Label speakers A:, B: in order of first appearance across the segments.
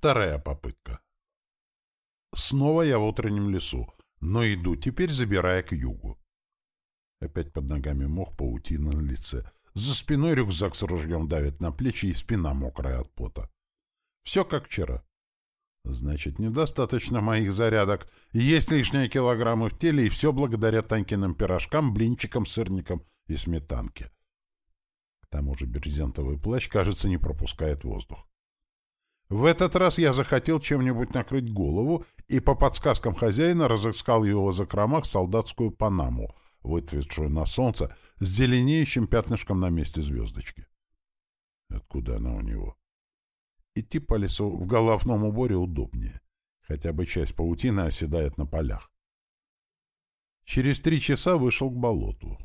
A: Вторая попытка. Снова я в утреннем лесу, но иду теперь, забирая к югу. Опять под ногами мох, паутина на лице. За спиной рюкзак с ружьем давит на плечи, и спина мокрая от пота. Все как вчера. Значит, недостаточно моих зарядок. Есть лишние килограммы в теле, и все благодаря Танькиным пирожкам, блинчикам, сырникам и сметанке. К тому же брезентовый плащ, кажется, не пропускает воздух. В этот раз я захотел чем-нибудь накрыть голову и по подсказкам хозяина разыскал его за кромах солдатскую панаму, выцветшую на солнце, с зеленеющим пятнышком на месте звездочки. Откуда она у него? Идти по лесу в головном уборе удобнее. Хотя бы часть паутины оседает на полях. Через три часа вышел к болоту.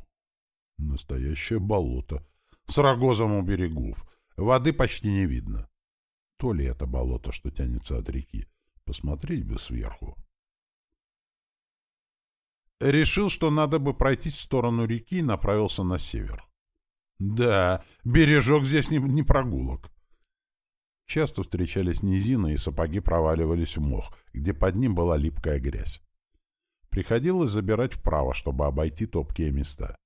A: Настоящее болото. С рогозом у берегов. Воды почти не видно. То ли это болото, что тянется от реки. Посмотреть бы сверху. Решил, что надо бы пройти в сторону реки и направился на север. Да, бережок здесь не, не прогулок. Часто встречались низины, и сапоги проваливались в мох, где под ним была липкая грязь. Приходилось забирать вправо, чтобы обойти топкие места.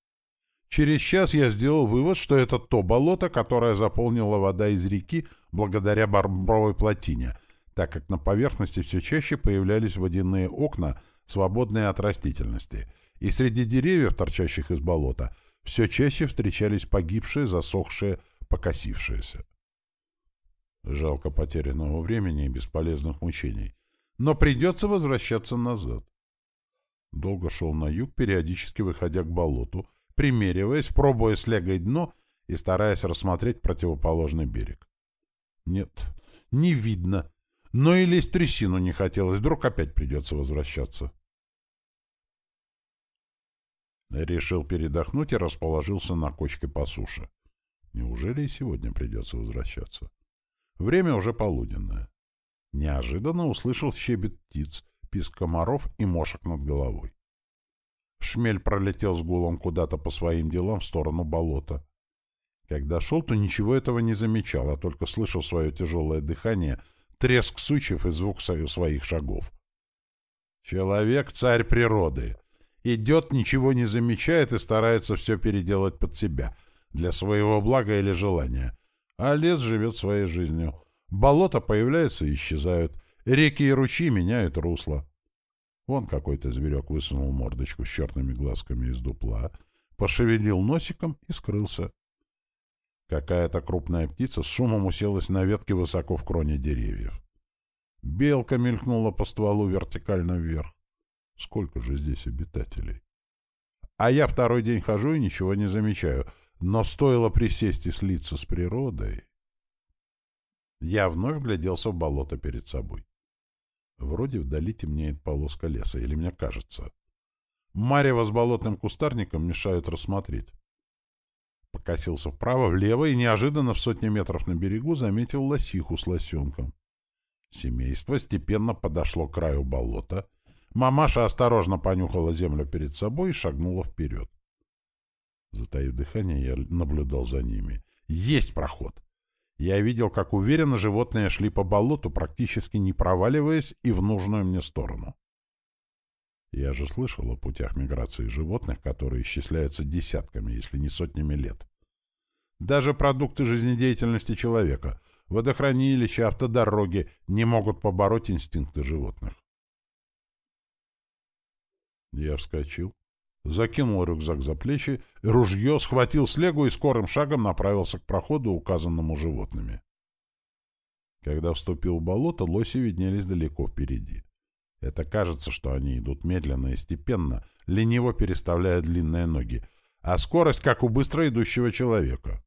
A: Через час я сделал вывод, что это то болото, которое заполнила вода из реки благодаря барбровой плотине, так как на поверхности все чаще появлялись водяные окна, свободные от растительности, и среди деревьев, торчащих из болота, все чаще встречались погибшие, засохшие, покосившиеся. Жалко потерянного времени и бесполезных мучений. Но придется возвращаться назад. Долго шел на юг, периодически выходя к болоту, примериваясь, пробуя слегой дно и стараясь рассмотреть противоположный берег. Нет, не видно. Но и лезть трясину не хотелось, вдруг опять придется возвращаться. Решил передохнуть и расположился на кочке по суше. Неужели и сегодня придется возвращаться? Время уже полуденное. Неожиданно услышал щебет птиц, писк комаров и мошек над головой. Шмель пролетел с гулом куда-то по своим делам в сторону болота. Когда шел, то ничего этого не замечал, а только слышал свое тяжелое дыхание, треск сучьев и звук своих шагов. Человек — царь природы. Идет, ничего не замечает и старается все переделать под себя, для своего блага или желания а лес живет своей жизнью. Болота появляются и исчезают, реки и ручьи меняют русло. Вон какой-то зверек высунул мордочку с черными глазками из дупла, пошевелил носиком и скрылся. Какая-то крупная птица с шумом уселась на ветке высоко в кроне деревьев. Белка мелькнула по стволу вертикально вверх. Сколько же здесь обитателей? А я второй день хожу и ничего не замечаю — но стоило присесть и слиться с природой... Я вновь гляделся в болото перед собой. Вроде вдали темнеет полоска леса, или мне кажется. Марево с болотным кустарником мешают рассмотреть. Покосился вправо-влево и неожиданно в сотни метров на берегу заметил лосиху с лосенком. Семейство степенно подошло к краю болота. Мамаша осторожно понюхала землю перед собой и шагнула вперед. Затаив дыхание, я наблюдал за ними. Есть проход! Я видел, как уверенно животные шли по болоту, практически не проваливаясь и в нужную мне сторону. Я же слышал о путях миграции животных, которые исчисляются десятками, если не сотнями лет. Даже продукты жизнедеятельности человека, водохранилища, автодороги не могут побороть инстинкты животных. Я вскочил, закинул рюкзак за плечи, ружье, схватил слегу и скорым шагом направился к проходу, указанному животными. Когда вступил в болото, лоси виднелись далеко впереди. Это кажется, что они идут медленно и степенно, лениво переставляя длинные ноги, а скорость, как у быстро идущего человека.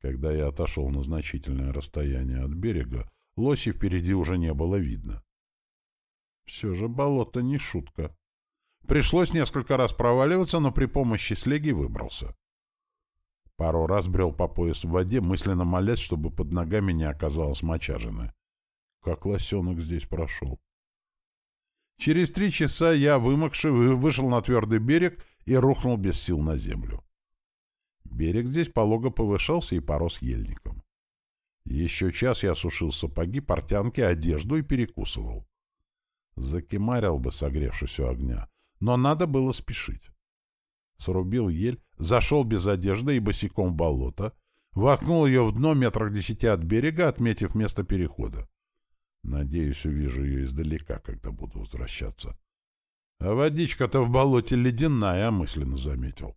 A: Когда я отошел на значительное расстояние от берега, лоси впереди уже не было видно. Все же болото не шутка. Пришлось несколько раз проваливаться, но при помощи слеги выбрался. Пару раз брел по пояс в воде, мысленно молясь, чтобы под ногами не оказалось мочажины. Как лосенок здесь прошел. Через три часа я, вымокший, вышел на твердый берег и рухнул без сил на землю. Берег здесь полого повышался и порос ельником. Еще час я сушил сапоги, портянки, одежду и перекусывал. Закимарил бы, согревшись у огня, но надо было спешить. Срубил ель, зашел без одежды и босиком в болото, воткнул ее в дно метрах десяти от берега, отметив место перехода. Надеюсь, увижу ее издалека, когда буду возвращаться. А водичка-то в болоте ледяная, мысленно заметил.